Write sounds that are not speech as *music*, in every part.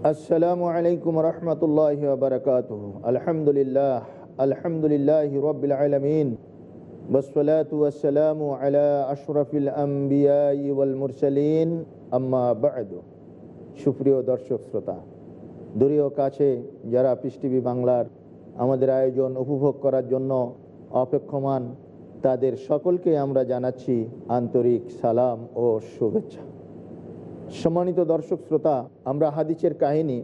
আসসালামু আলাইকুম রহমতুল্লাহ বারকাত আলহামদুলিল্লাহ আলহামদুলিল্লাহ রবিল আলমিন। ওয়াসালামু আলা আশরফিল আম্বিয়াই ওয়াল মুরসালিন। আম্মা বাদ। সুপ্রিয় দর্শক শ্রোতা দূরীয় কাছে যারা পিস টিভি বাংলার আমাদের আয়োজন উপভোগ করার জন্য অপেক্ষমান, তাদের সকলকে আমরা জানাচ্ছি আন্তরিক সালাম ও শুভেচ্ছা। সম্মানিত দর্শক শ্রোতা, আমরা হাদিসের কাহিনী,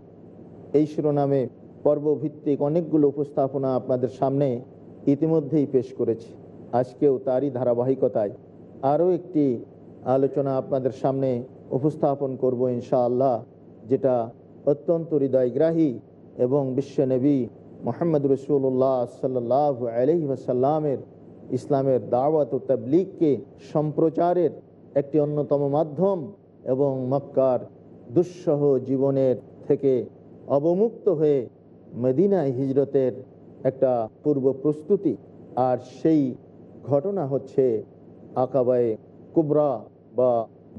এই শিরোনামে পর্বভিত্তিক অনেকগুলো উপস্থাপনা আপনাদের সামনে ইতিমধ্যেই পেশ করেছি। আজকেও তারই ধারাবাহিকতায় আরও একটি আলোচনা আপনাদের সামনে উপস্থাপন করব ইনশাআল্লাহ, যেটা অত্যন্ত হৃদয়গ্রাহী এবং বিশ্বনবী মোহাম্মদ রসুল্লাহ সাল্লাহ আলহিসাল্লামের ইসলামের দাওয়াত ও তাবলিগকে সম্প্রচারের একটি অন্যতম মাধ্যম। এবং মক্কার দুঃসহ জীবনের থেকে অবমুক্ত হয়ে মদিনায় হিজরতের একটা পূর্ব প্রস্তুতি। আর সেই ঘটনা হচ্ছে আকাবায় কুবরা বা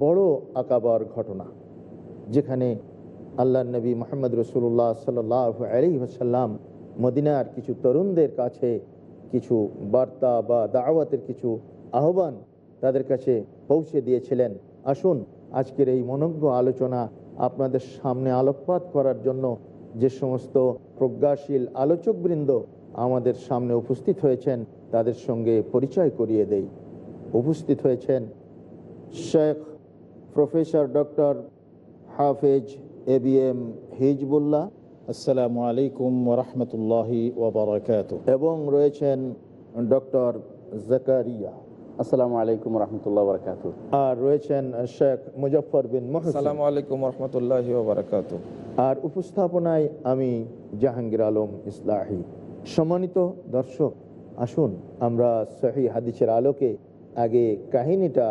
বড় আকাবার ঘটনা, যেখানে আল্লাহ নবী মোহাম্মদ রসুল্লাহ সাল আলি মদিনার কিছু তরুণদের কাছে কিছু বার্তা বা দাওয়াতের কিছু আহ্বান তাদের কাছে পৌঁছে দিয়েছিলেন। আসুন আজকের এই মনজ্ঞ আলোচনা আপনাদের সামনে আলোকপাত করার জন্য যে সমস্ত প্রজ্ঞাশীল আলোচকবৃন্দ আমাদের সামনে উপস্থিত হয়েছেন তাদের সঙ্গে পরিচয় করিয়ে দেই। উপস্থিত হয়েছেন শেখ প্রফেসর ডক্টর হাফেজ এ বি এম হিজবুল্লাহ। আসসালামু আলাইকুম ওরহমতুল্লাহি ওবরাকাত এবং রয়েছেন ডক্টর জাকারিয়া। আসসালামু আলাইকুম রহমতুল্লাহ বরকাত আর রয়েছেন শেখ মুজফর বিন আসসালামু আলাইকুম রহমতুল্লাহ বারাকাত আর উপস্থাপনায় আমি জাহাঙ্গীর আলম ইসলাহি। সম্মানিত দর্শক আসুন আমরা সহি হাদিসের আলোকে আগে কাহিনীটা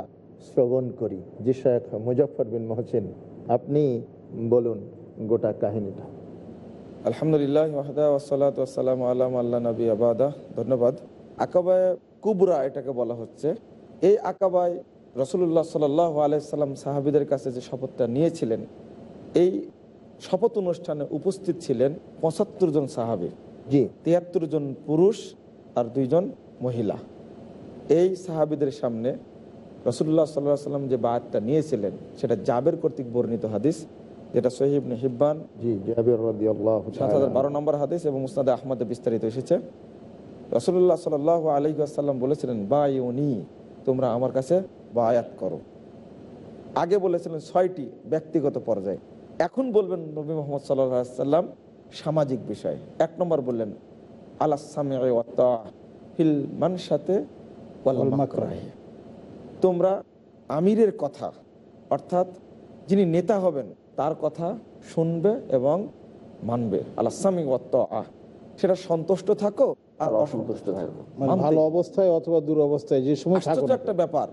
শ্রবণ করি। যে শেখ মুজফর বিন মোহসিন আপনি বলুন গোটা কাহিনীটা। আলহামদুলিল্লাহ ওয়াহদা ওয়াসালাত ওয়াসালাম আলাম আল্লাহ নবী আবাদা ধন্যবাদ। আকাবায় কুবরা এটাকে বলা হচ্ছে। এই আকাবায় রসুল্লাহ সাল আলাইসাল্লাম সাহাবিদের কাছে যে শপথটা নিয়েছিলেন এই শপথ অনুষ্ঠানে উপস্থিত ছিলেন পঁচাত্তর জন সাহাবি। জি। তিয়াত্তর জন পুরুষ আর দুইজন মহিলা। এই সাহাবিদের সামনে রসুল্লাহ সাল্লাহ সাল্লাম যে বায়াতটা নিয়েছিলেন সেটা জাবের কর্তৃক বর্ণিত হাদিস যেটা সহিব হিব্বান জি সাত হাজার বারো নম্বর হাদিস এবং মুস্তাদে আহমদে বিস্তারিত এসেছে। রসুল্লাহ সাল আলী আসাল্লাম বলেছিলেন বায়ুনি তোমরা আমার কাছে বায়াত করো। আগে বলেছিলেন ছয়টি ব্যক্তিগত পর্যায়ে। এখন বলবেন নবী মোহাম্মদ সাল্লাহ সাল্লাম সামাজিক বিষয়। এক নম্বর বললেন মানসাতে তোমরা আমিরের কথা অর্থাৎ যিনি নেতা হবেন তার কথা শুনবে এবং মানবে। আলাসামি আহ সেটা সন্তুষ্ট থাকো অসন্তুষ্ট থাকো মানে ভালো অবস্থায় অথবা দুরবস্থায় যে সময় একটা ব্যাপার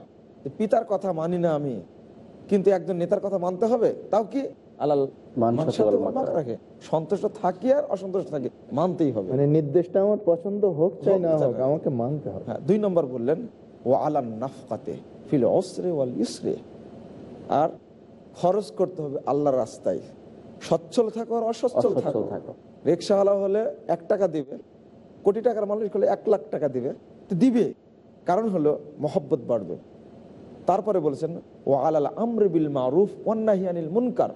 পিতার কথা মানি না আমি কিন্তু একজন নেতার কথা মানতে হবে তাও কি। সন্তুষ্ট থাকি আর অসন্তুষ্ট থাকি মানতেই হবে। মানে নির্দেশটা আমার পছন্দ হোক চাই না হোক চাই হোক না। আমাকে মানতে হবে। হ্যাঁ দুই নম্বর বললেন ও আলান নাফকাতে ফিল অসরে ওয়াল ইসরে। আর খরচ করতে হবে আল্লাহর রাস্তায়। সচ্ছল থাকো আর অসচ্ছল থাকো। রিক্সাওয়ালা হলে এক টাকা দিবে কোটি টাকার মালিক হলে এক লাখ টাকা দিবে। তো দিবে। কারণ হলো মহব্বত বাড়বে। তারপরে বলেছেন ও আলাল আমর বিল মারুফ ওয়ান্নাহিয়ানিল মুনকার।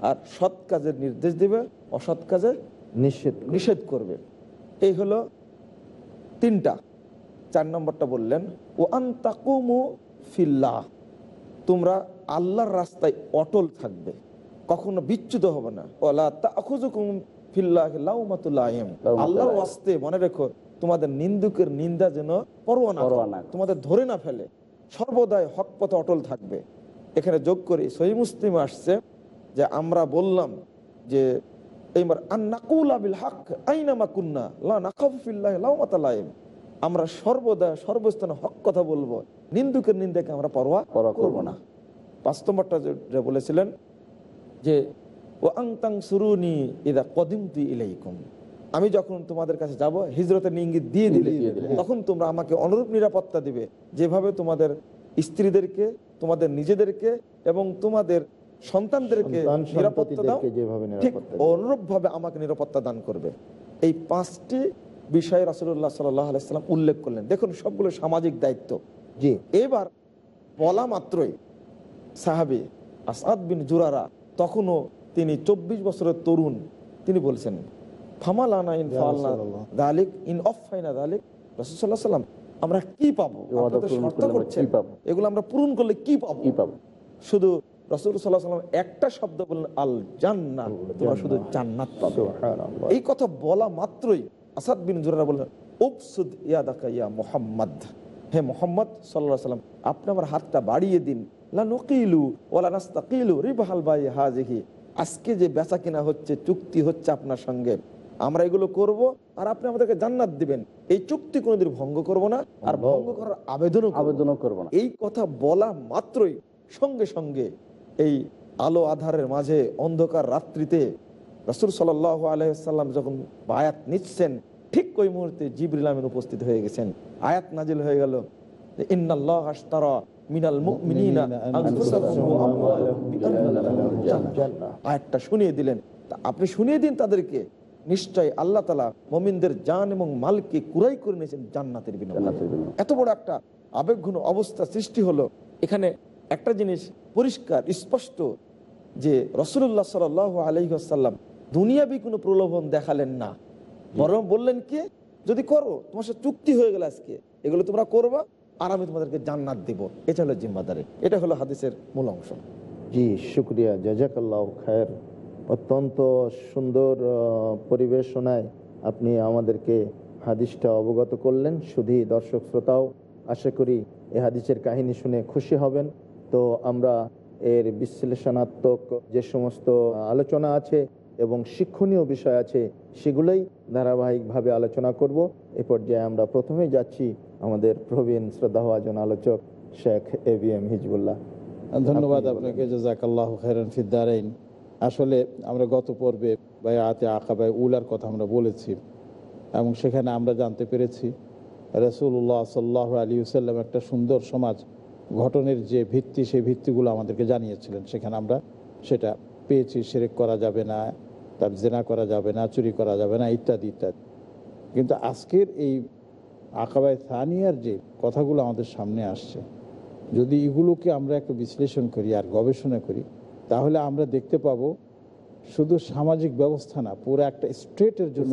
আর সৎ কাজের নির্দেশ দিবে, অসৎ কাজে নিষেধ নিষেধ করবে। এই হলো তিনটা। চার নম্বরটা বললেন ও আন্তাকুমু ফিল্লাহ। তোমরা আল্লাহর রাস্তায় অটল থাকবে। কখনো বিচ্যুত হবে না। ওলা লাউমাতুল্লাহিম। আল্লাহর ওয়াস্তে মনে রেখো তোমাদের নিন্দুকের নিন্দা যেন পরোয়া না। তোমাদের ধরে না ফেলে। সর্বদাই হক পথে অটল থাকবে। এখানে যোগ করি সহি মুসলিম আসছে যে আমরা বললাম যে এইবার আন্নাকুল হক আইনামা কুন্না আমরা সর্বদা সর্বস্থানে হক কথা বলব নিন্দুকের নিন্দাকে আমরা পরোয়া করব না। পাঁচ নম্বরটা বলেছিলেন যে ও আংতাং সুরুনি ইদা কদিমতি ইলাইকুম। আমি যখন তোমাদের কাছে যাব হিজরতের ইঙ্গিত দিয়ে দিলে তখন তোমরা আমাকে অনুরূপ নিরাপত্তা দিবে যেভাবে তোমাদের স্ত্রীদেরকে তোমাদের নিজেদেরকে এবং তোমাদের সন্তানদেরকে নিরাপত্তা দাও। ঠিক অনুরূপ ভাবে আমাকে নিরাপত্তা দান করবে। এই পাঁচটি বিষয়ে রাসুল্লাহ সাল্লাম উল্লেখ করলেন। দেখুন সবগুলো সামাজিক দায়িত্ব। জি। এবার বলা মাত্রই সাহাবি আসাদ বিন জুরারা তখনও তিনি চব্বিশ বছরের তরুণ তিনি বলছেন ফামালানা ইন ফালনা দালিক ইন অফাইনা দালিক রসুল্লাহ সাল্লাম আমরা কি পাবো? শর্ত করছেন এগুলো আমরা পূরণ করলে কি পাবো? কি পাবো? শুধু রসুল সাল্লাহ সাল্লাম একটা শব্দ বললেন আল জান্নাত তোমরা শুধু জান্নাত পাবে। এই কথা বলা মাত্রই আসাদ বিন জুরারা বললেন উপসুদ ইয়াদাকা ইয়া মোহাম্মদ। হে মোহাম্মদ সাল্লাহ সাল্লাম আপনি আমার হাতটা বাড়িয়ে দিন। লা নকিলু ওলা নাস্তাকিলু রিবাহাল বাই হাজিহি। আজকে যে বেচা কিনা হচ্ছে চুক্তি হচ্ছে আপনার সঙ্গে। আমরা এগুলো করব আর আপনি আমাদেরকে জান্নাত দিবেন। এই চুক্তি কোনোদিন ভঙ্গ করব না আর ভঙ্গ? করার আবেদনও। আবেদনও করব না। এই কথা বলা মাত্রই সঙ্গে সঙ্গে এই আলো আধারের মাঝে অন্ধকার রাত্রিতে রসুল সাল আলহাম যখন আয়াত নিচ্ছেন ঠিক ওই মুহূর্তে জিবরিল আমিন উপস্থিত হয়ে গেছেন। আয়াত নাজিল হয়ে গেল ইন্নাল্লাহ আশতারা মিনাল মুমিনিনা আনফুসাহুম ওয়া আমওয়ালাহুম বিআন্না লাহুমুল জান্নাহ। আয়াতটা শুনিয়ে দিলেন। আপনি শুনিয়ে দিন তাদেরকে। নিশ্চয় আল্লাহ তালা মমিনদের জান এবং মালকে কুরাই করে নিয়েছেন জান্নাতের বিনিময়ে। জান্নাতের বিনিময়ে। এত বড় একটা আবেগঘন অবস্থা সৃষ্টি হলো। এখানে একটা জিনিস পরিষ্কার স্পষ্ট যে রসুল্লাহ সাল আলহিহাসাল্লাম দুনিয়াবি কোনো প্রলোভন দেখালেন না। বরং বললেন কি যদি করো তোমার সাথে চুক্তি হয়ে গেল আজকে। এগুলো তোমরা করবা আর আমি তোমাদেরকে জান্নাত দিব। এটা হলো জিম্মাদারি। এটা হলো হাদিসের মূল অংশ। জি, শুক্রিয়া। জাজাকাল্লাহ খায়ের। অত্যন্ত সুন্দর পরিবেশনায় আপনি আমাদেরকে হাদিসটা অবগত করলেন। শুধু দর্শক শ্রোতাও আশা করি এ হাদিসের কাহিনী শুনে খুশি হবেন। তো আমরা এর বিশ্লেষণাত্মক যে সমস্ত আলোচনা আছে এবং শিক্ষণীয় বিষয় আছে, সেগুলোই ধারাবাহিকভাবে আলোচনা করব। এ পর্যায়ে আমরা প্রথমেই যাচ্ছি আমাদের প্রবীণ শ্রদ্ধাভাজন আলোচক Sheikh A B M Hizbullah. ধন্যবাদ। আপনাকে, জাজাকাল্লাহ খেরান ফিদ্দারাইন আসলে আমরা গত পর্বে বা আতে আকাবায় উলার কথা আমরা বলেছি এবং সেখানে আমরা জানতে পেরেছি রসুল্লাহ সাল্লাহ আলী সাল্লাম একটা সুন্দর সমাজ ঘটনের যে ভিত্তি, সেই ভিত্তিগুলো আমাদেরকে জানিয়েছিলেন। সেখানে আমরা সেটা পেয়েছি, সেরেক করা যাবে না, তার জেনা করা যাবে না, চুরি করা যাবে না, ইত্যাদি ইত্যাদি। কিন্তু আজকের এই আকাবায় থানিয়ার যে কথাগুলো আমাদের সামনে আসছে যদি এগুলোকে আমরা একটু বিশ্লেষণ করি আর গবেষণা করি তাহলে আমরা দেখতে পাবো শুধু সামাজিক ব্যবস্থা না পুরো একটা স্টেটের জন্য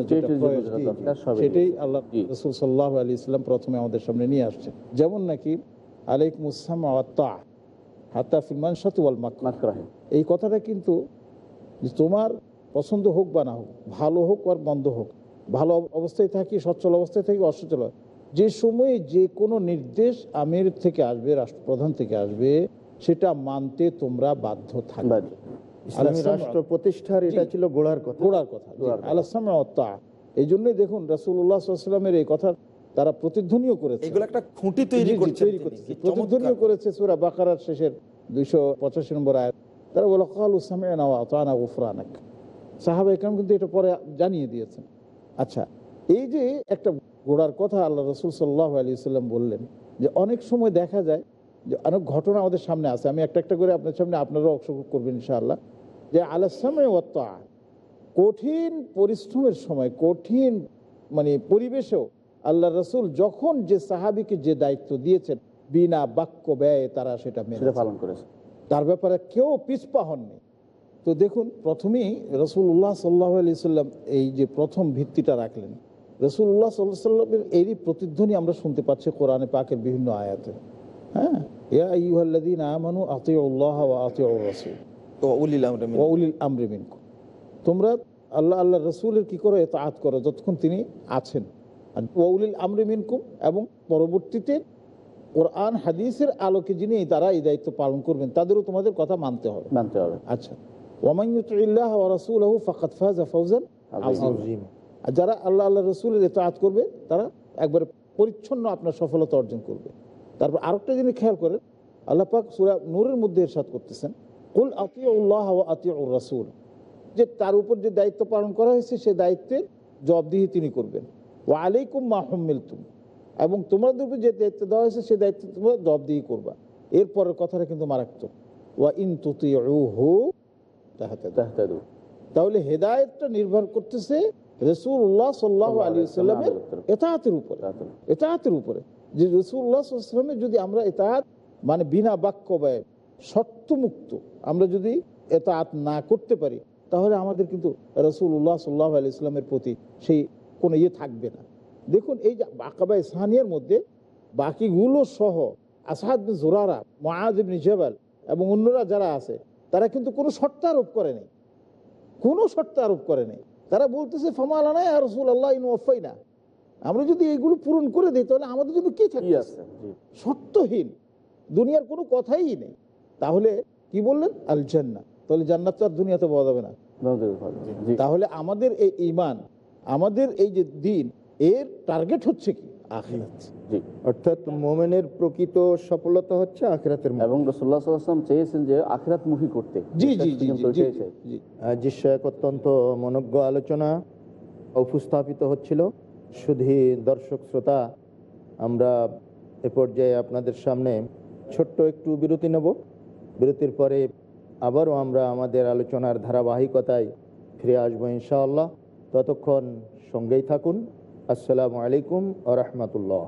সেটাই আল্লাহ। রসুল সাল্লাহ আলী ইসলাম প্রথমে আমাদের সামনে নিয়ে আসছে যেমন নাকি আলাইক মুসাম হাত্তা ফিলমান সাতুয়াল মাক্কা মাকরাহে। এই কথাটা কিন্তু তোমার পছন্দ হোক বা না হোক ভালো হোক আর মন্দ হোক ভালো অবস্থায় থাকি সচ্ছল অবস্থায় থাকি অসচ্ছল। যে সময়ে যে কোনো নির্দেশ আমির থেকে আসবে রাষ্ট্রপ্রধান থেকে আসবে সেটা মানতে তোমরা বাধ্য থাকবে। রাষ্ট্র প্রতিষ্ঠার এটা ছিল গোড়ার কথা। গোড়ার কথা আল্লাহ এই জন্যই দেখুন রাসুল্লাহ সাল্লামের এই কথা তারা প্রতিধ্বনিও করেছে। একটা খুঁটি তৈরি তৈরি তিনি। প্রতিধ্বনিও করেছে সুরা বাকারার শেষের দুইশো পঁচাশি নম্বর আয়াত। তারা বলো কালু সামিয়ানা ওয়া গুফরানাক। সাহাবা একরাম কিন্তু এটা পরে জানিয়ে দিয়েছেন। আচ্ছা এই যে একটা গোড়ার কথা আল্লাহ রসুল সাল্লাহ আলী সাল্লাম বললেন যে অনেক সময় দেখা যায় যে অনেক ঘটনা আমাদের সামনে আছে। আমি একটা একটা করে আপনার সামনে আপনারাও অংশগ্রহণ করবেন ইনশাআল্লাহ। যে আল্লাহ সামনে ওত্তা কঠিন পরিশ্রমের সময় কঠিন মানে পরিবেশেও আল্লাহ রসুল যখন যে সাহাবিকে যে দায়িত্ব দিয়েছেন বিনা বাক্য ব্যয়ে তারা সেটা মেনে পালন করেছে। তার ব্যাপারে কেউ পিছপা হননি। তো দেখুন প্রথমেই রসুল্লাহ সাল্লাহ আলি সাল্লাম এই যে প্রথম ভিত্তিটা রাখলেন। রসুল্লাহ সাল্লামের এরই প্রতিধ্বনি আমরা শুনতে পাচ্ছি কোরআনে পাকের বিভিন্ন আয়াতে। হ্যাঁ? ইয়া ইউহাল্লাদিন আমানু আতিউল্লাহ আতিউর রাসূল ও উলিল আমরে মিনকুম। ওয়াউলিল তোমরা আল্লাহ আল্লাহ রসুলের কি করো? এতাআত করো যতক্ষণ তিনি আছেন। আর ওয়াউলিল আমরি মিনকুম এবং পরবর্তীতে কোরআন হাদিসের আলোকে যিনি তারা এই দায়িত্ব পালন করবেন তাদেরও তোমাদের কথা মানতে হবে। মানতে হবে। আচ্ছা। ওয়ামাইয়ুতিল্লাহ ওয়া রাসূলহু ফাকাদ ফাজা ফাওজান আযীমা। আজিম। আর যারা আল্লাহ আল্লাহ রসুলের এতাআত করবে, তারা একবারে পরিচ্ছন্ন আপনার সফলতা অর্জন করবে। তারপর আরেকটা জিনিস খেয়াল করেন, আল্লাহ পাক সূরা নূরের মধ্যে ইরশাদ করতেছেন, কুল আতিউল্লাহ ওয়া আতিউর রাসূল। যে তার উপর যে দায়িত্ব পালন করা হয়েছে সেই দায়িত্বের জবাবদিহি তিনি করবেন। ওয়া আলাইকুম মা হুম্মিলতুম। এবং তোমাদের উপর যে দায়িত্ব দেওয়া হয়েছে, সে দায়িত্ব তোমরা জবাবদিহি করবা। এরপরের কথাটা কিন্তু মারাত্মক। ওয়া ইন তাহতাদু। তাহলে হেদায়তটা নির্ভর করতেছে রসুল্লাহ সাল্লাহ আলী সাল্লামের এতাহাতের উপরে। এতাহাতের উপরে যে রসুল্লাহ সাল্লামের যদি আমরা এতাহাত মানে বিনা বাক্য ব্যয় শর্তমুক্ত আমরা যদি এতাহাত না করতে পারি তাহলে আমাদের কিন্তু রসুল্লাহ সাল্লাহ আলি ইসলামের প্রতি সেই কোনো ইয়ে থাকবে না। দেখুন এই যে আকাবাই সাহানিয়ার মধ্যে বাকিগুলো সহ আসাদ জোরারা মহাজ ইবনে জেবাল এবং অন্যরা যারা আছে তারা কিন্তু কোনো শর্ত আরোপ করেনি কোনো শর্ত আরোপ করে নাই। তারা বলতেছে ফমালানা আর রসুল আল্লাহ ইন না আমরা যদি এইগুলো পূরণ করে দিই তাহলে আমাদের জন্য কি থাকি আসছে আছে? সত্যহীন। দুনিয়ার কোনো কথাই নেই। তাহলে কি বললেন? আল জান্না তাহলে জান্নাত তো আর দুনিয়াতে পাওয়া যাবে না। তাহলে আমাদের এই ইমান আমাদের এই যে দিন এর টার্গেট হচ্ছে কি? আখিরাত। জি। অর্থাৎ মোমেনের প্রকৃত সফলতা হচ্ছে আখেরাতের মুখ। এবং রসুল্লাহ সাল্লাম চেয়েছেন যে আখিরাতমুখী করতে। জি জি অত্যন্ত মনজ্ঞ আলোচনা উপস্থাপিত হচ্ছিল শুধু দর্শক শ্রোতা আমরা এ পর্যায়ে আপনাদের সামনে ছোট্ট একটু বিরতি নেব। বিরতির পরে আবারও আমরা আমাদের আলোচনার ধারাবাহিকতায় ফিরে আসব ইনশাআল্লাহ। ততক্ষণ সঙ্গেই থাকুন। আসসালামু আলাইকুম আ রহমতুল্লাহ।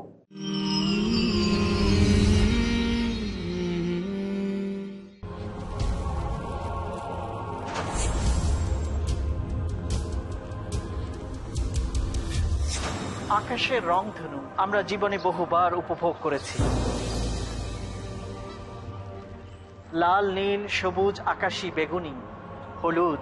আকাশের রংধনু আমরা জীবনে বহুবার উপভোগ করেছি। লাল, নীল, সবুজ, আকাশী, বেগুনি, হলুদ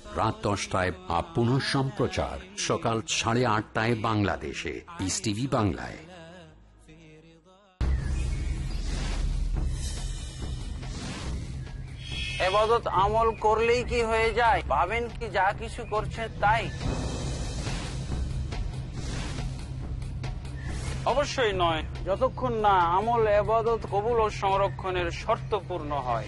রাত দশটায় বা পুনঃ সম্প্রচার। সকাল সাড়ে আটটায় বাংলাদেশে। পিস টিভি বাংলায়। এবাদত আমল করলেই কি হয়ে যায়? ভাবেন কি যা কিছু করছেন তাই? অবশ্যই নয়। যতক্ষণ না আমল এবাদত কবুল ও সংরক্ষণের শর্ত পূর্ণ হয়।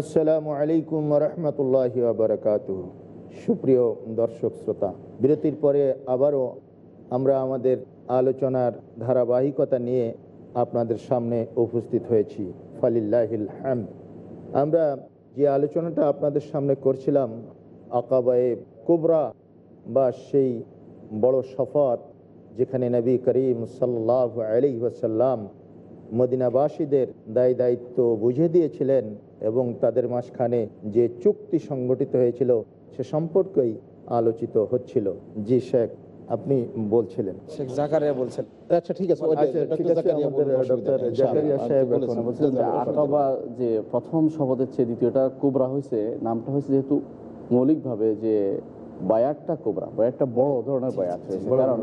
আসসালামু আলাইকুম রহমতুল্লাহ বারকাত সুপ্রিয় দর্শক শ্রোতা, বিরতির পরে আবারও আমরা আমাদের আলোচনার ধারাবাহিকতা নিয়ে আপনাদের সামনে উপস্থিত হয়েছি। ফালিল্লাহিল হামদ। আমরা যে আলোচনাটা আপনাদের সামনে করছিলাম, আকাবায়ে কুবরা বা সেই বড় সফর যেখানে নবী করিম সাল্লাহ আলি ওয়াসাল্লাম মদিনাবাসীদের দায় দায়িত্ব বুঝে দিয়েছিলেন এবং তাদের মাঝখানে যে চুক্তি সংগঠিত হয়েছিল সে সম্পর্কেই আলোচিত হচ্ছিল। জি শেখ আপনি বলছিলেন। শেখ জাকারিয়া বলছেন। আচ্ছা ঠিক আছে যে আচ্ছা, বলছিলেন যে আকাবা যে প্রথম শপথের চেয়ে দ্বিতীয়টা কোবরা হয়েছে নামটা হয়েছে যেহেতু মৌলিকভাবে যে বায়াতটা কোবরা বড় ধরনের বায়াত হয়েছে কারণ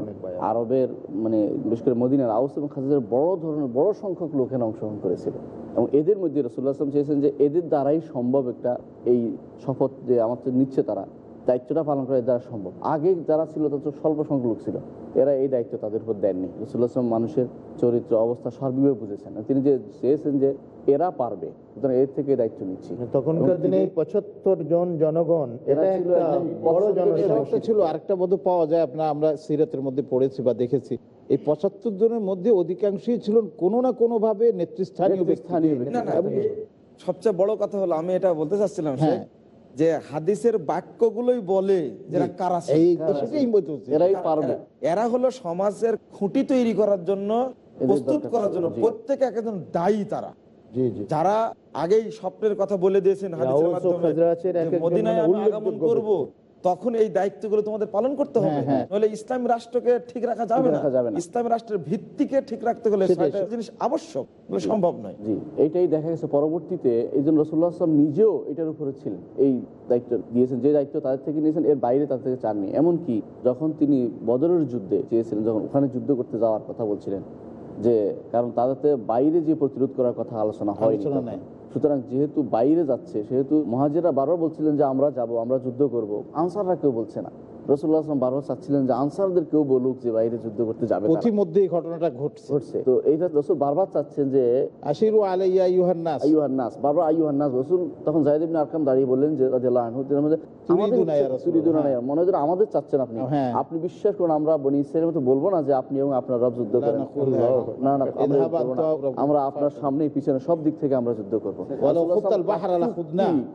আরবের মানে বিশেষ করে মদিনার আউস এবং খাজাদের বড় ধরনের বড় সংখ্যক লোকের অংশগ্রহণ করেছিল। এবং এদের মধ্যে রসুল্লাহ আসলাম চেয়েছেন যে এদের দ্বারাই সম্ভব একটা এই শপথ যে আমার নিচ্ছে তারা। দায়িত্বটা পালন করা দ্বারা সম্ভব। আগে যারা ছিল তাদের স্বল্প সংখ্যক ছিল। এরা এই দায়িত্ব তাদের উপর দেননি। রসুল্লাহ আসলাম মানুষের চরিত্র অবস্থা সার্বিকভাবে বুঝেছেন। তিনি যে চেয়েছেন যে এরা পারবে সুতরাং এর থেকে দায়িত্ব নিচ্ছি। তখনকার দিনে পঁচাত্তর জন জনগণ এরা ছিল আরেকটা বোধ পাওয়া যায় আপনার আমরা সিরাতের মধ্যে পড়েছি বা দেখেছি। এই পঁচাত্তর জনের মধ্যে অধিকাংশই ছিলেন কোনো না কোনো ভাবে নেতৃস্থানীয় সবচেয়ে বড় কথা হলো আমি এটা বলতে চাচ্ছিলাম হ্যাঁ। যে হাদিসের বাক্যগুলোই বলে যারা কারা এরা হলো সমাজের খুঁটি তৈরি করার জন্য প্রস্তুত করার জন্য। প্রত্যেকে একজন দায়ী তারা। যারা আগেই স্বপ্নের কথা বলে দিয়েছেন হাদিসের মাধ্যমে মদিনায় মানে আমি আগমন করব তখন এই দায়িত্বগুলো তোমাদের পালন করতে হবে। হ্যাঁ, হ্যাঁ। নাহলে ইসলামী রাষ্ট্রকে ঠিক রাখা যাবে না। ইসলামী রাষ্ট্রের ভিত্তিকে ঠিক রাখতে গেলে জিনিস আবশ্যক সম্ভব নয়। জি এইটাই দেখা গেছে পরবর্তীতে এই জন্য রসুল্লাহ আসলাম নিজেও এটার উপরে ছিলেন। এই দায়িত্ব দিয়েছেন যে দায়িত্ব তাদের থেকে নিয়েছেন এর বাইরে তাদের থেকে চাননি। এমনকি যখন তিনি বদরের যুদ্ধে চেয়েছিলেন যখন ওখানে যুদ্ধ করতে যাওয়ার কথা বলছিলেন যে কারণ তাদেরতে বাইরে যে প্রতিরোধ করার কথা আলোচনা হয়। সুতরাং যেহেতু বাইরে যাচ্ছে, সেহেতু মহাজেরা বারবার বলছিলেন যে আমরা যাব, আমরা যুদ্ধ করব। আনসাররা কেউ বলছে না। রসুল্লাহ আসলাম বারবার চাচ্ছিলেন যে আনসারদের কেউ বলুক যে বাইরে যুদ্ধ করতে যাবে। এই ঘটনাটা ঘটছে। ঘটছে। তো এইটা রসুল বারবার চাচ্ছেন যে আশিরু আলাইয়া ইউহান্নাস আইয়ুহান বারবার রসুল তখন জাহিদ ইবনে আরকাম দাঁড়িয়ে বললেন যে রাদিয়াল্লাহু আনহু তিনি আমাদের ইয়া- মনে হয় আমাদের চাচ্ছেন আপনি। হ্যাঁ। আপনি বিশ্বাস করুন আমরা বনি ইসরায়েলের মতো বলব না যে আপনি এবং আপনার রব যুদ্ধ করেন। না না আমরা আপনার সামনে পিছনে সব দিক থেকে আমরা যুদ্ধ করব।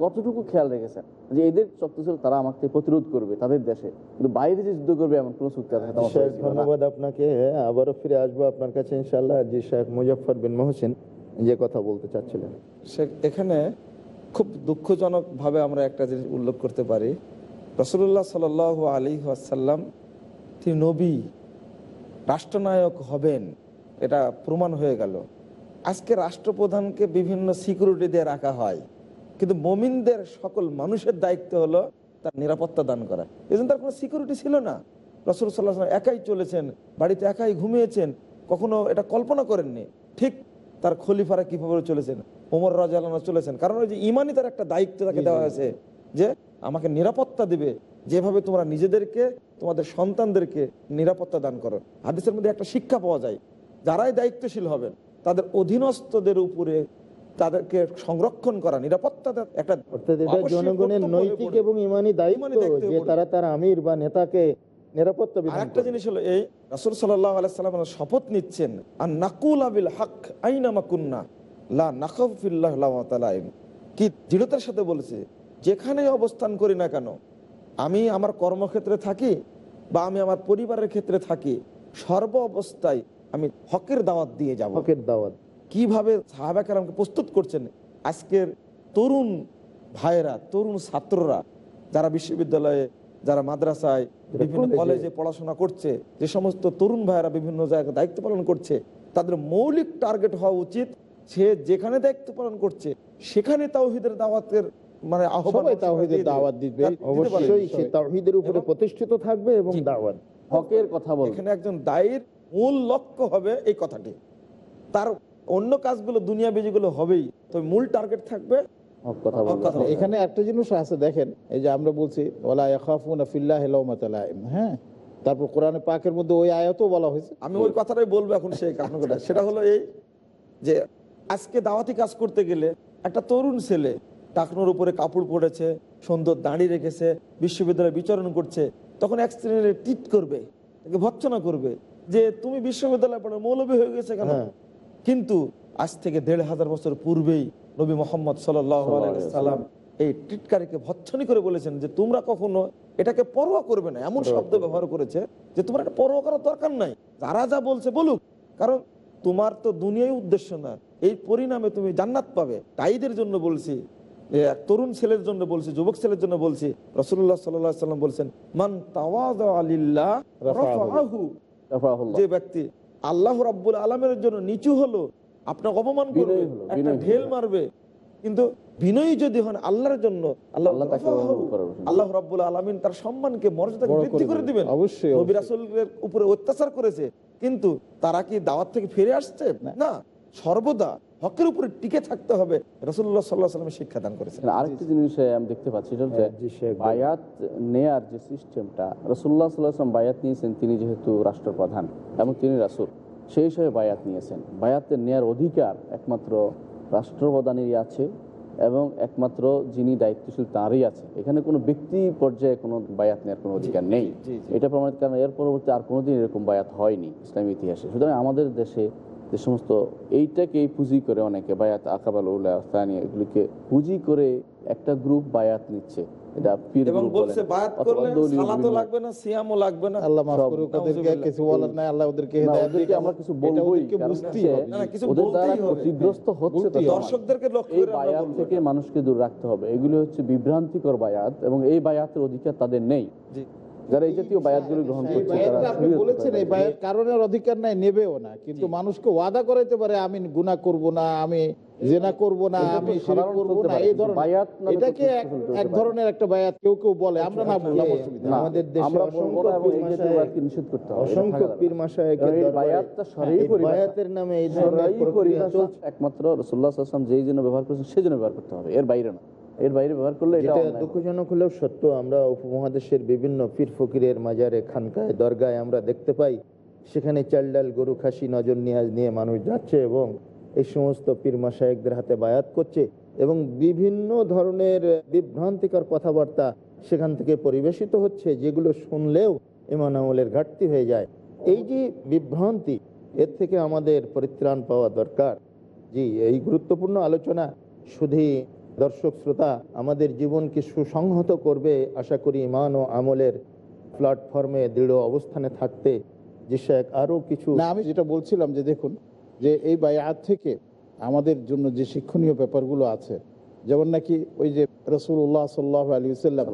কতটুকু খেয়াল রেখেছেন? যে এদের শক্তি তারা আমাকে প্রতিরোধ করবে তাদের দেশে। কিন্তু বাইরে যে যুদ্ধ করবে এমন কোনো চুক্তি শেখ। ধন্যবাদ আপনাকে। আবারও ফিরে আসব আপনার কাছে ইনশাল্লাহ জি শেখ মুজফর বিন মহসিন যে কথা বলতে চাচ্ছিলেন। সে এখানে খুব দুঃখজনক ভাবে আমরা একটা জিনিস উল্লেখ করতে পারি। রসুল্লাহ সাল আলী আসাল্লাম তিনি নবী রাষ্ট্রনায়ক হবেন এটা প্রমাণ হয়ে গেল। আজকে রাষ্ট্রপ্রধানকে বিভিন্ন সিকিউরিটি দিয়ে রাখা হয় কিন্তু মমিনদের সকল মানুষের দায়িত্ব হলো তার নিরাপত্তা দান করা। এই তার কোনো সিকিউরিটি ছিল না। রসুল সাল্লাহ একাই চলেছেন, বাড়িতে একাই ঘুমিয়েছেন, কখনো এটা কল্পনা করেননি। ঠিক তার খলিফারা কীভাবে চলেছেন? ওমর রাজা চলেছেন। কারণ ওই যে ইমানই তার একটা দায়িত্ব তাকে দেওয়া হয়েছে যে আমাকে নিরাপত্তা দিবে। যেভাবে তোমরা নিজেদেরকে, তোমাদের সন্তানদেরকে নিরাপত্তা দান করো। হাদিসের মধ্যে একটা শিক্ষা পাওয়া যায়, যারাই দায়িত্বশীল হবেন, তাদের অধীনস্থদের উপরে তাদেরকে সংরক্ষণ করা নিরাপত্তা দেওয়া একটা অর্থাৎ এটা আবশ্যক জনগণের নৈতিক এবং ইমানি দায়িত্ব ইমানি দায়িত্ব যে তারা তার আমির বা নেতাকে নিরাপত্তা একটা জিনিস হলো এই রাসুল সাল্লাহ আলাইসাল্লাম শপথ নিচ্ছেন আর নাকুল আবিল হক আইনামা কুন্না লা নাকফিল্লাহ কি দৃঢ়তার সাথে বলেছে যেখানে অবস্থান করি না কেন আমি আমার কর্মক্ষেত্রে থাকি বা আমি আমার পরিবারের ক্ষেত্রে থাকি সর্ব অবস্থায় আমি হকের দাওয়াত দিয়ে যাব। হকের দাওয়াত। কীভাবে সাহাবাকারকে প্রস্তুত করছেন আজকের তরুণ ভাইয়েরা তরুণ ছাত্ররা যারা বিশ্ববিদ্যালয়ে যারা মাদ্রাসায় বিভিন্ন কলেজে। পড়াশোনা করছে যে সমস্ত তরুণ ভাইয়েরা বিভিন্ন জায়গায় দায়িত্ব পালন করছে তাদের মৌলিক টার্গেট হওয়া উচিত সে যেখানে দায়িত্ব পালন করছে সেখানে তাওহিদের দাওয়াতের মানে দাওয়াত দিবে। তার- অবশ্যই সে তাওহীদের উপরে প্রতিষ্ঠিত থাকবে এবং। দাওয়াত হকের কথা বলবে এখানে একজন দায়ের মূল লক্ষ্য হবে এই কথাটি তার অন্য কাজগুলো দুনিয়া যেগুলো হবেই। তবে মূল টার্গেট থাকবে। এখানে একটা জিনিস আছে দেখেন এই যে আমরা বলছি ওলা ইয়াখাফুনা ফিল্লাহ হ্যাঁ? তারপর কোরআনে পাকের মধ্যে ওই আয়াতও বলা হয়েছে। আমি ওই কথাটাই বলব এখন সেই কারণটা *laughs* সেটা হলো এই যে আজকে দাওয়াতি কাজ করতে গেলে একটা তরুণ ছেলে টাকনোর উপরে কাপড় পরেছে সুন্দর দাঁড়িয়ে রেখেছে বিশ্ববিদ্যালয়ে বিচরণ করছে তখন এক শ্রেণির টিট করবে ভৎসনা করবে যে তুমি বিশ্ববিদ্যালয়ে পড়ে মৌলবী হয়ে গেছে কেন? হ্যাঁ। কিন্তু আজ থেকে দেড় হাজার বছর পূর্বেই নবী মোহাম্মদ সাল্লাম এই টিটকারিকে ভৎসনি করে বলেছেন যে তোমরা কখনো এটাকে পরোয়া করবে না? এমন শব্দ ব্যবহার করেছে যে তোমার এটা পরোয়া করার দরকার নাই। যারা যা বলছে বলুক। কারণ তোমার তো দুনিয়াই উদ্দেশ্য না। এই পরিণামে তুমি জান্নাত পাবে। তাইদের জন্য বলছি এক তরুণ ছেলের জন্য বলছি যুবক ছেলের জন্য বলছি রসুল্লাহ সাল্লাম বলছেন মান তাওয়াজ আলিল্লাহ যে ব্যক্তি আল্লাহ রাব্বুল আলমের জন্য নিচু হলো আপনাকে অপমান করবে একটা ঢেল মারবে। কিন্তু বিনয়ী যদি হন আল্লাহর জন্য আল্লাহ আল্লাহ রাব্বুল আলমিন তার সম্মানকে মর্যাদাকে বৃদ্ধি করে দিবেন। অবশ্যই, নবী রাসুলের রাসূলের উপরে অত্যাচার করেছে কিন্তু তারা কি দাওয়াত থেকে ফিরে আসছে? না। সর্বদা হকের উপরে টিকে থাকতে হবে। রসুল্লাহ সাল্লাহ সাল্লামের শিক্ষা দান করেছে এখানে আরেকটি জিনিস আমি দেখতে পাচ্ছি বলুন। বায়াত নেয়ার যে সিস্টেমটা রসুল্লাহ সাল্লাহাম বায়াত নিয়েছেন তিনি যেহেতু রাষ্ট্রপ্রধান এবং তিনি রাসুল সেই হিসেবে বায়াত নিয়েছেন। বায়াতের নেয়ার অধিকার একমাত্র রাষ্ট্রপ্রধানেরই আছে এবং একমাত্র যিনি দায়িত্বশীল তাঁরই আছে। এখানে কোনো ব্যক্তি পর্যায়ে কোনো বায়াত নেওয়ার কোনো অধিকার নেই। এটা প্রমাণিত কারণ এর পরবর্তী আর কোনোদিন এরকম বায়াত হয়নি ইসলামী ইতিহাসে। সুতরাং আমাদের দেশে যে সমস্ত এইটাকেই পুঁজি করে অনেকে বায়াত আকাবাল উল্লাহ স্থানীয় এগুলিকে পুঁজি করে একটা গ্রুপ বায়াত নিচ্ছে এটা পীর এবং group বলছে বলেন বায়াত অথবা করলে দলীয় সালাতও বিভিন্ন- লাগবে না সিয়ামও লাগবে না আল্লাহ মাফ সব- করুক ওদেরকে নাউজুবিল্লাহ। কিছু বলার নাই আল্লাহ ওদেরকে না, হেদায়েত ওদেরকে দিক। আমরা কিছু এটা বলবোই ওদেরকে কারণ বুঝতেই হচ্ছে হবে। না, না, কিছু ওদের দ্বারা ক্ষতিগ্রস্ত হচ্ছে তো বলতেই হবে। সমাজ। দর্শকদেরকে লক্ষ্য এই বায়াত থেকে মানুষকে দূর রাখতে হবে এগুলি হচ্ছে বিভ্রান্তিকর বায়াত এবং এই বায়াতের অধিকার তাদের নেই জি। যারা এই জাতীয় বায়াতগুলি গ্রহণ করছে আপনি বলেছেন এই বায়াত কারণের অধিকার নাই নেবেও না কিন্তু মানুষকে ওয়াদা করাইতে পারে আমি গুনাহ করব না আমি জেনা করব না আমি শিরক করব না এই ধরনের নামে এটাকে এক- চলতে এক পারে। ধরনের একটা বায়াত কেউ কেউ বলে আমরা না বললাম অসুবিধা আমাদের দেশে অসংখ্য এই পীর জাতীয় মাশায়েখ- বায়াতকে নিষেধ করতে হবে, অসংখ্য পীর মাশায়েখের কারণ এই দরবারে বায়াতটা শরঈ পরিভাষা। বায়াতের নামে এই ধরনের। একমাত্র যেই জন্য ব্যবহার করেছেন সেই জন্য ব্যবহার করতে হবে এর বাইরে না এর বাইরে ব্যবহার করলে এটা। দুঃখজনক হলেও সত্য আমরা উপমহাদেশের বিভিন্ন পীর ফকিরের মাজারে খানকায় দরগায় আমরা দেখতে পাই সেখানে চাল ডাল গরু খাসি নজর নিয়াজ নিয়ে মানুষ যাচ্ছে এবং এই সমস্ত পীর মাসায়েকদের হাতে বায়াত করছে এবং বিভিন্ন ধরনের বিভ্রান্তিকর কথাবার্তা সেখান থেকে পরিবেশিত হচ্ছে যেগুলো শুনলেও ইমান আমলের ঘাটতি হয়ে যায় এই যে বিভ্রান্তি এর থেকে আমাদের পরিত্রাণ পাওয়া দরকার জি এই গুরুত্বপূর্ণ আলোচনা শুধুই দর্শক শ্রোতা আমাদের জীবনকে সুসংহত করবে আশা করি ইমান ও আমলের প্ল্যাটফর্মে দৃঢ় অবস্থানে থাকতে যে শেখ আরও কিছু না আমি যেটা বলছিলাম যে দেখুন যে এই বায়াত থেকে আমাদের জন্য যে শিক্ষণীয় ব্যাপারগুলো আছে যেমন নাকি ওই যে রসুল্লাহ সাল্লাহ আলী সাল্লাম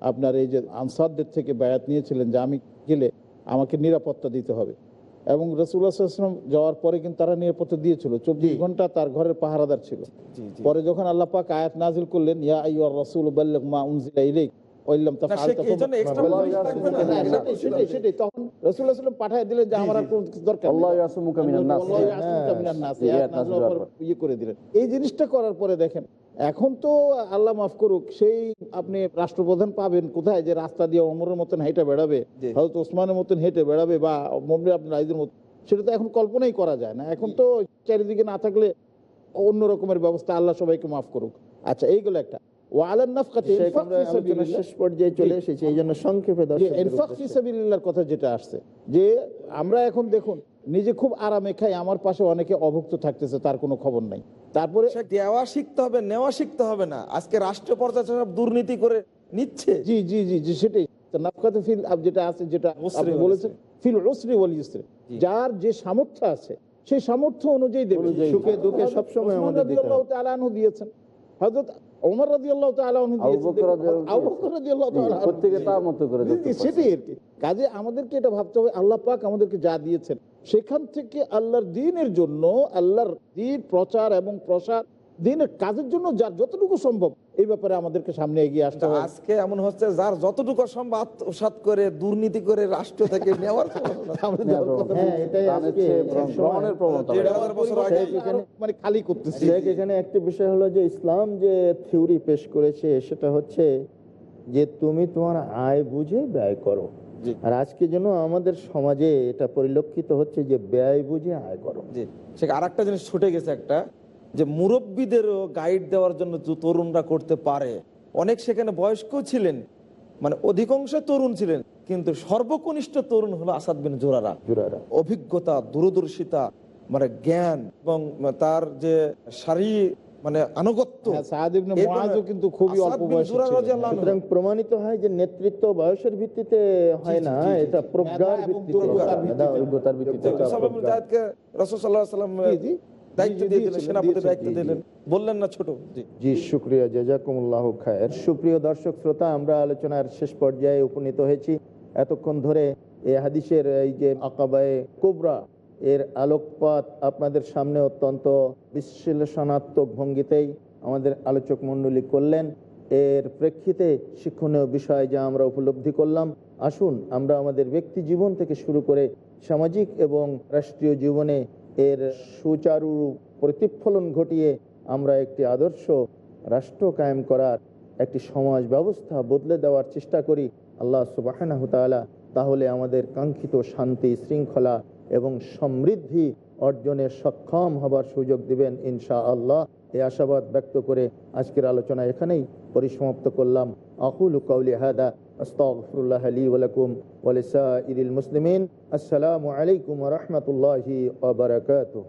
আপনার এই যে আনসারদের থেকে বায়াত নিয়েছিলেন যে আমি গেলে আমাকে নিরাপত্তা দিতে হবে। এবং রসুল্লাহ সাল্লাম যাওয়ার পরে কিন্তু তারা নিরাপত্তা দিয়েছিল। চব্বিশ ঘণ্টা তার ঘরের পাহারাদার ছিল। পরে যখন আল্লাহ পাক আয়াত নাজিল করলেন ইয়া রাসূল মা উনজিলা। তখন পাঠিয়ে দিলেন যে আমার দরকার ইয়ে করে দিলেন। এই জিনিসটা করার পরে দেখেন এখন তো আল্লাহ মাফ করুক সেই আপনি রাষ্ট্রপ্রধান পাবেন কোথায়? যে রাস্তা দিয়ে অমরের মতন হেঁটে বেড়াবে হয়তো ওসমানের মতন হেঁটে বেড়াবে বা মমরি আপনার আইদের মতন সেটা তো এখন কল্পনাই করা যায় না। এখন তো চারিদিকে না থাকলে অন্য রকমের ব্যবস্থা আল্লাহ সবাইকে মাফ করুক। আচ্ছা এইগুলো একটা। কথা যেটা আসছে যে আমরা এখন দেখুন নিজে খুব আরামে খাই আমার পাশে অনেকে অভুক্ত থাকতেছে তার কোনো খবর নাই। তারপরে দেওয়া শিখতে হবে নেওয়া শিখতে হবে না। আজকে রাষ্ট্র পর্যায়ে সব দুর্নীতি করে নিচ্ছে। জি জি জি জি সেটাই। নাফকাতে ফিল যেটা আছে যেটা বলেছেন ফিল ওসরি ওয়াল ইসরি যার যে সামর্থ্য আছে সেই সামর্থ্য অনুযায়ী দেবে। সুখে দুঃখে সবসময় আমাদের দিতে রাদিয়াল্লাহু হবে। তাআলা আনহু দিয়েছেন। হযরত ওমর রাদিয়াল্লাহু তাআলা আনহু দিয়েছেন। আবু বকর রাদিয়াল্লাহু তাআলা আনহু তার মতো করে জি, যত জি, পারছে। সেটাই আর কি। কাজে আমাদেরকে এটা ভাবতে হবে আল্লাহ পাক আমাদেরকে যা দিয়েছেন। সেখান থেকে আল্লাহর দিনের জন্য আল্লাহর দিন প্রচার এবং প্রসার দিনের কাজের জন্য যার যতটুকু সম্ভব এই ব্যাপারে আমাদেরকে সামনে এগিয়ে আসতে হবে। আজকে এমন হচ্ছে যার যতটুকু সম্ভব আত্মসাত করে দুর্নীতি করে রাষ্ট্র থেকে নেওয়ার। হ্যাঁ, মানে খালি করতেছি। এখানে একটা বিষয় হলো যে ইসলাম যে থিওরি পেশ করেছে সেটা হচ্ছে যে তুমি তোমার আয় বুঝে ব্যয় করো। আর আজকে যেন আমাদের সমাজে এটা পরিলক্ষিত হচ্ছে যে ব্যয় বুঝে আয় করো। সে আর একটা জিনিস ছুটে গেছে একটা যে মুরব্বীদেরও গাইড দেওয়ার জন্য তরুণরা করতে পারে অনেক সেখানে বয়স্ক ছিলেন মানে অধিকাংশ তরুণ ছিলেন কিন্তু সর্বকনিষ্ঠ তরুণ হলো আসাদ বিন জোরারা। জুরারা। অভিজ্ঞতা দূরদর্শিতা মানে জ্ঞান এবং তার যে শারীরিক মানে আনুগত্য। হ্যাঁ, কিন্তু খুবই অল্প। সুতরাং প্রমাণিত হয় যে নেতৃত্ব বয়সের ভিত্তিতে হয় না এটা প্রজ্ঞার ভিত্তিতে। দর্শক শ্রোতা আমরা আলোচনার শেষ পর্যায়ে উপনীত হয়েছি। এতক্ষণ ধরে এই হাদিসের এই যে আকাবায়ে কোবরা এর আলোকপাত আপনাদের সামনে অত্যন্ত বিশ্লেষণাত্মক ভঙ্গিতেই আমাদের আলোচক মণ্ডলী করলেন। এর প্রেক্ষিতে শিক্ষণীয় বিষয় যা আমরা উপলব্ধি করলাম, আসুন আমরা আমাদের ব্যক্তি জীবন থেকে শুরু করে সামাজিক এবং রাষ্ট্রীয় জীবনে এর সুচারু প্রতিফলন ঘটিয়ে আমরা একটি আদর্শ রাষ্ট্র কায়েম করার একটি সমাজ ব্যবস্থা বদলে দেওয়ার চেষ্টা করি। আল্লাহ সুবাহ তাহলে আমাদের কাঙ্ক্ষিত শান্তি, শৃঙ্খলা এবং সমৃদ্ধি অর্জনে সক্ষম হবার সুযোগ দিবেন ইনশা আল্লাহ এই আশাবাদ ব্যক্ত করে আজকের আলোচনা এখানেই পরিসমাপ্ত করলাম। আকুল কৌলি হাদা, আস্তাগফিরুল্লাহ লি ওয়া লাকুম ওয়া লিসাইরিল মুসলিমিন। আসসালামু আলাইকুম ওয়া রাহমাতুল্লাহি ওয়া বারাকাতুহু।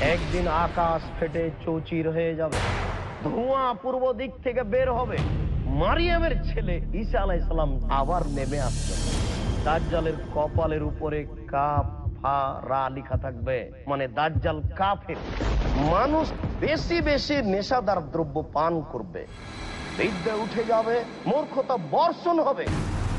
একদিন আকাশ ফেটে চৌচির হয়ে যাবে, ধোঁয়া পূর্ব দিক থেকে বের হবে। মারিয়ামের ছেলে ঈসা আলাইসালাম আবার নেমে আসবে। দাজ্জালের কপালের উপরে কাপ ফা, রা থাকবে মানে দাজ্জাল কাফের। মানুষ বেশি বেশি নেশাদার দ্রব্য পান করবে। বিদ্যা উঠে যাবে, মূর্খতা বর্ষণ হবে।